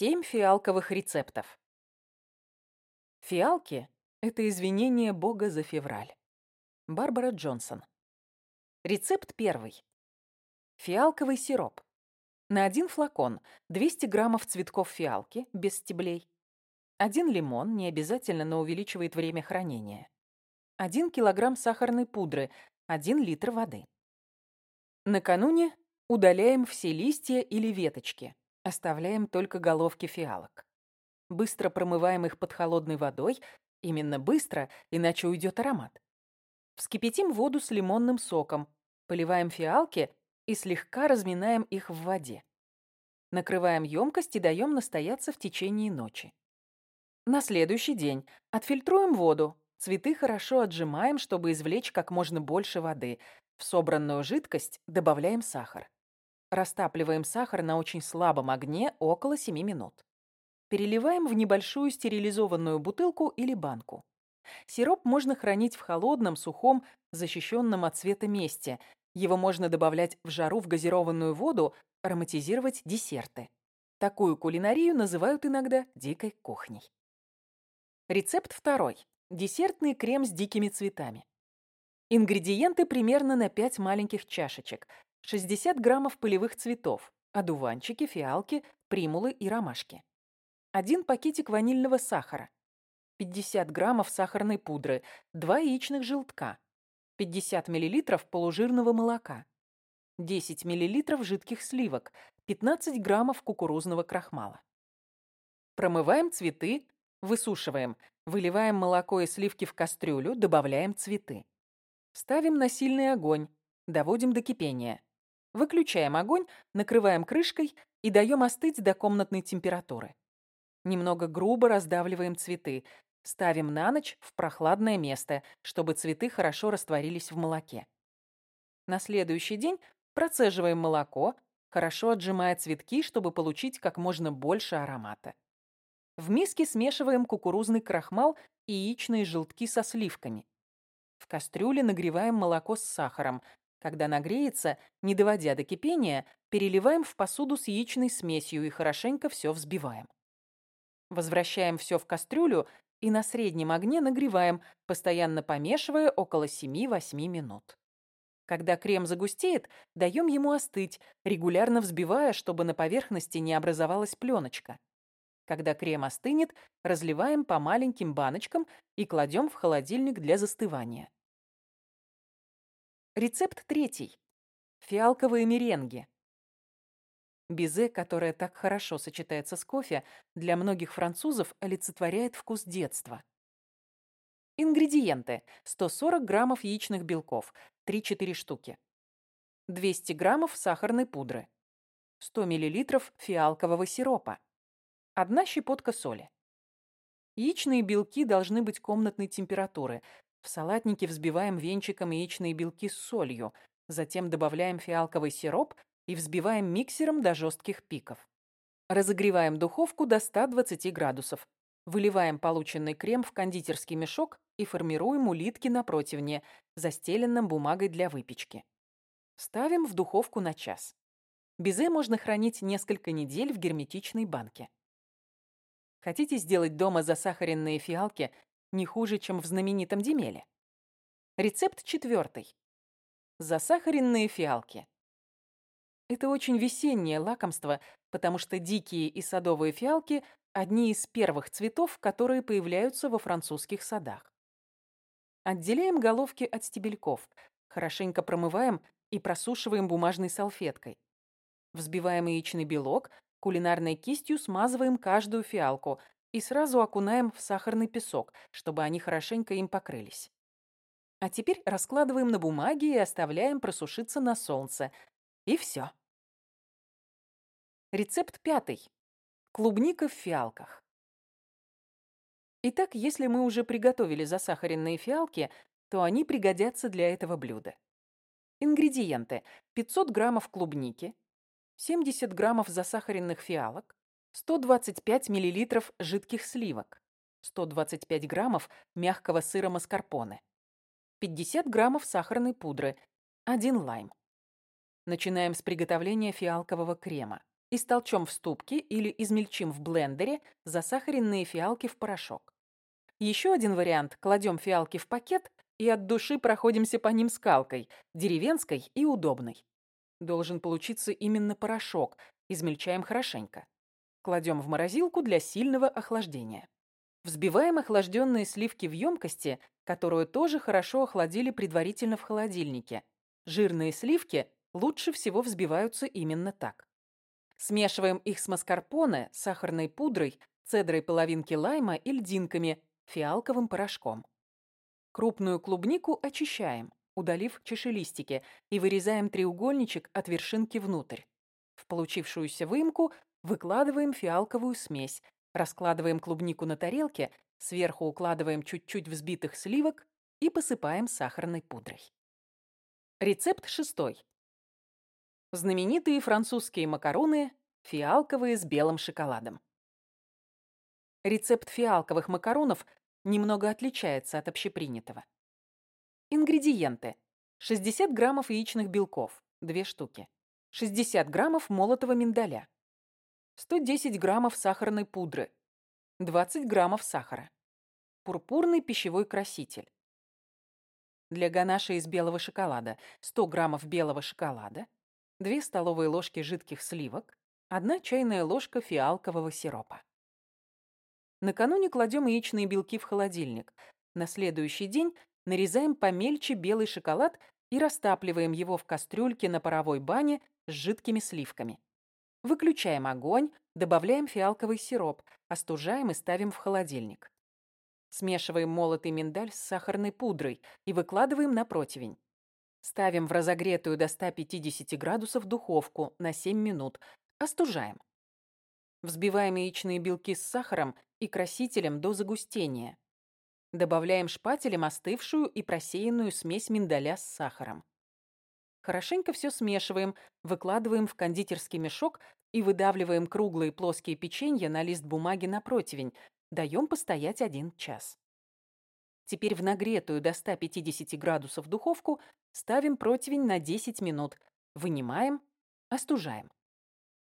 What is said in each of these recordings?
Семь фиалковых рецептов. Фиалки – это извинение Бога за февраль. Барбара Джонсон. Рецепт первый. Фиалковый сироп. На один флакон 200 граммов цветков фиалки, без стеблей. Один лимон, не обязательно, но увеличивает время хранения. Один килограмм сахарной пудры, один литр воды. Накануне удаляем все листья или веточки, Оставляем только головки фиалок. Быстро промываем их под холодной водой. Именно быстро, иначе уйдет аромат. Вскипятим воду с лимонным соком. Поливаем фиалки и слегка разминаем их в воде. Накрываем емкость и даем настояться в течение ночи. На следующий день отфильтруем воду. Цветы хорошо отжимаем, чтобы извлечь как можно больше воды. В собранную жидкость добавляем сахар. Растапливаем сахар на очень слабом огне около 7 минут. Переливаем в небольшую стерилизованную бутылку или банку. Сироп можно хранить в холодном, сухом, защищенном от света месте. Его можно добавлять в жару в газированную воду, ароматизировать десерты. Такую кулинарию называют иногда дикой кухней. Рецепт второй. Десертный крем с дикими цветами. Ингредиенты примерно на 5 маленьких чашечек. 60 граммов полевых цветов, одуванчики, фиалки, примулы и ромашки. Один пакетик ванильного сахара. 50 граммов сахарной пудры, 2 яичных желтка, 50 миллилитров полужирного молока, 10 миллилитров жидких сливок, 15 граммов кукурузного крахмала. Промываем цветы, высушиваем, выливаем молоко и сливки в кастрюлю, добавляем цветы. Ставим на сильный огонь, доводим до кипения. Выключаем огонь, накрываем крышкой и даем остыть до комнатной температуры. Немного грубо раздавливаем цветы. Ставим на ночь в прохладное место, чтобы цветы хорошо растворились в молоке. На следующий день процеживаем молоко, хорошо отжимая цветки, чтобы получить как можно больше аромата. В миске смешиваем кукурузный крахмал и яичные желтки со сливками. В кастрюле нагреваем молоко с сахаром, когда нагреется, не доводя до кипения, переливаем в посуду с яичной смесью и хорошенько все взбиваем. Возвращаем все в кастрюлю и на среднем огне нагреваем, постоянно помешивая около 7-8 минут. Когда крем загустеет, даем ему остыть, регулярно взбивая, чтобы на поверхности не образовалась пленочка. Когда крем остынет, разливаем по маленьким баночкам и кладем в холодильник для застывания. Рецепт третий. Фиалковые меренги. Безе, которое так хорошо сочетается с кофе, для многих французов олицетворяет вкус детства. Ингредиенты. 140 граммов яичных белков, 3-4 штуки. 200 граммов сахарной пудры. 100 миллилитров фиалкового сиропа. Одна щепотка соли. Яичные белки должны быть комнатной температуры, в салатнике взбиваем венчиком яичные белки с солью, затем добавляем фиалковый сироп и взбиваем миксером до жестких пиков. Разогреваем духовку до 120 градусов. Выливаем полученный крем в кондитерский мешок и формируем улитки на противне, застеленном бумагой для выпечки. Ставим в духовку на час. Безе можно хранить несколько недель в герметичной банке. Хотите сделать дома засахаренные фиалки не хуже, чем в знаменитом Демеле. Рецепт четвертый. Засахаренные фиалки. Это очень весеннее лакомство, потому что дикие и садовые фиалки – одни из первых цветов, которые появляются во французских садах. Отделяем головки от стебельков, хорошенько промываем и просушиваем бумажной салфеткой. Взбиваем яичный белок, кулинарной кистью смазываем каждую фиалку, и сразу окунаем в сахарный песок, чтобы они хорошенько им покрылись. А теперь раскладываем на бумаге и оставляем просушиться на солнце. И все. Рецепт пятый. Клубника в фиалках. Итак, если мы уже приготовили засахаренные фиалки, то они пригодятся для этого блюда. Ингредиенты. 500 граммов клубники, 70 граммов засахаренных фиалок, 125 мл жидких сливок, 125 граммов мягкого сыра маскарпоне, 50 граммов сахарной пудры, 1 лайм. Начинаем с приготовления фиалкового крема. Истолчем в ступке или измельчим в блендере засахаренные фиалки в порошок. Еще один вариант – кладем фиалки в пакет и от души проходимся по ним скалкой, деревенской и удобной. Должен получиться именно порошок, измельчаем хорошенько. Кладем в морозилку для сильного охлаждения. Взбиваем охлажденные сливки в емкости, которую тоже хорошо охладили предварительно в холодильнике. Жирные сливки лучше всего взбиваются именно так. Смешиваем их с маскарпоне, сахарной пудрой, цедрой половинки лайма и льдинками, фиалковым порошком. Крупную клубнику очищаем, удалив чашелистики, и вырезаем треугольничек от вершинки внутрь. В получившуюся выемку выкладываем фиалковую смесь, раскладываем клубнику на тарелке, сверху укладываем чуть-чуть взбитых сливок и посыпаем сахарной пудрой. Рецепт шестой. Знаменитые французские макароны, фиалковые с белым шоколадом. Рецепт фиалковых макаронов немного отличается от общепринятого. Ингредиенты. 60 граммов яичных белков, 2 штуки. 60 граммов молотого миндаля. 110 граммов сахарной пудры. 20 граммов сахара. Пурпурный пищевой краситель. Для ганаша из белого шоколада 100 граммов белого шоколада, 2 столовые ложки жидких сливок, 1 чайная ложка фиалкового сиропа. Накануне кладем яичные белки в холодильник. На следующий день нарезаем помельче белый шоколад и растапливаем его в кастрюльке на паровой бане с жидкими сливками. Выключаем огонь, добавляем фиалковый сироп, остужаем и ставим в холодильник. Смешиваем молотый миндаль с сахарной пудрой и выкладываем на противень. Ставим в разогретую до 150 градусов духовку на 7 минут. Остужаем. Взбиваем яичные белки с сахаром и красителем до загустения. Добавляем шпателем остывшую и просеянную смесь миндаля с сахаром. Хорошенько все смешиваем, выкладываем в кондитерский мешок и выдавливаем круглые плоские печенья на лист бумаги на противень. Даем постоять один час. Теперь в нагретую до 150 градусов духовку ставим противень на 10 минут, вынимаем, остужаем.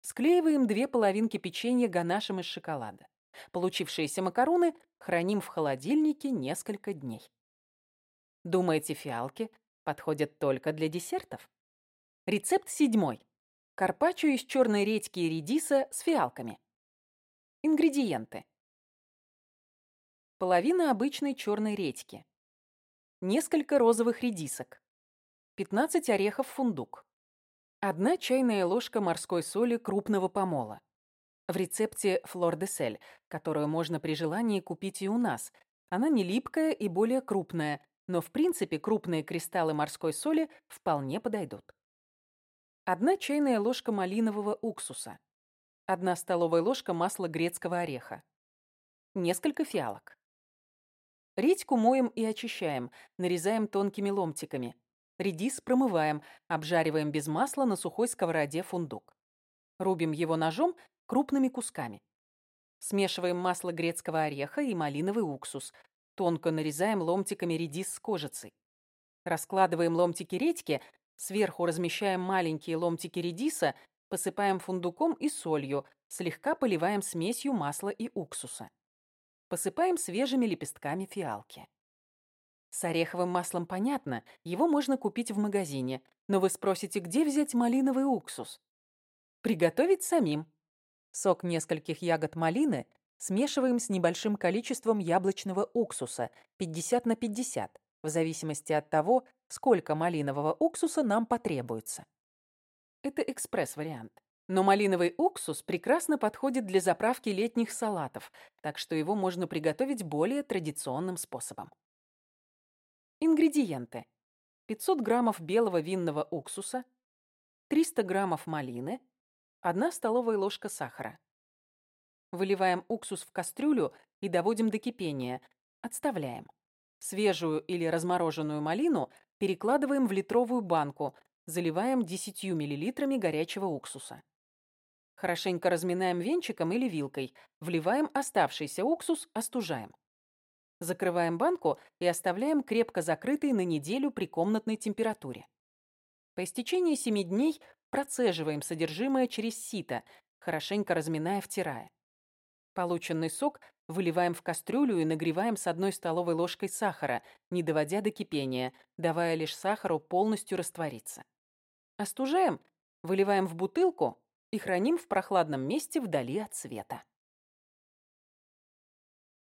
Склеиваем две половинки печенья ганашем из шоколада. Получившиеся макароны храним в холодильнике несколько дней. Думаете, фиалки подходят только для десертов? Рецепт седьмой. Карпаччо из черной редьки и редиса с фиалками. Ингредиенты половина обычной черной редьки, несколько розовых редисок, 15 орехов фундук, одна чайная ложка морской соли крупного помола. В рецепте флор де сель, которую можно при желании купить и у нас. Она не липкая и более крупная, но в принципе крупные кристаллы морской соли вполне подойдут. Одна чайная ложка малинового уксуса. Одна столовая ложка масла грецкого ореха. Несколько фиалок. Редьку моем и очищаем, нарезаем тонкими ломтиками. Редис промываем, обжариваем без масла на сухой сковороде фундук. Рубим его ножом крупными кусками. Смешиваем масло грецкого ореха и малиновый уксус. Тонко нарезаем ломтиками редис с кожицей. Раскладываем ломтики редьки, сверху размещаем маленькие ломтики редиса, посыпаем фундуком и солью, слегка поливаем смесью масла и уксуса. Посыпаем свежими лепестками фиалки. С ореховым маслом понятно, его можно купить в магазине, но вы спросите, где взять малиновый уксус? Приготовить самим. Сок нескольких ягод малины смешиваем с небольшим количеством яблочного уксуса 50 на 50, в зависимости от того, сколько малинового уксуса нам потребуется. Это экспресс-вариант. Но малиновый уксус прекрасно подходит для заправки летних салатов, так что его можно приготовить более традиционным способом. Ингредиенты. 500 граммов белого винного уксуса, 300 граммов малины, 1 столовая ложка сахара. Выливаем уксус в кастрюлю и доводим до кипения. Отставляем. Свежую или размороженную малину перекладываем в литровую банку, заливаем 10 мл горячего уксуса. Хорошенько разминаем венчиком или вилкой, вливаем оставшийся уксус, остужаем. Закрываем банку и оставляем крепко закрытой на неделю при комнатной температуре. По истечении 7 дней процеживаем содержимое через сито, хорошенько разминая, втирая. Полученный сок выливаем в кастрюлю и нагреваем с одной столовой ложкой сахара, не доводя до кипения, давая лишь сахару полностью раствориться. Остужаем, выливаем в бутылку и храним в прохладном месте вдали от света.